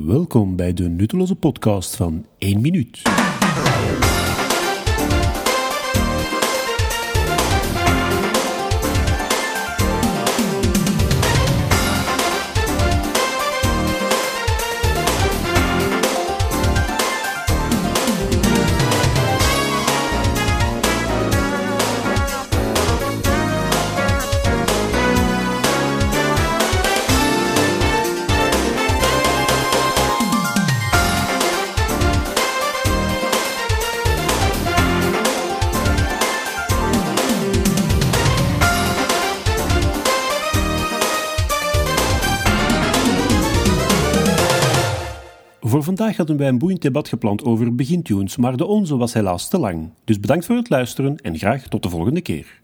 Welkom bij de nutteloze podcast van 1 minuut. Voor vandaag hadden wij een boeiend debat gepland over begintunes, maar de onze was helaas te lang. Dus bedankt voor het luisteren en graag tot de volgende keer.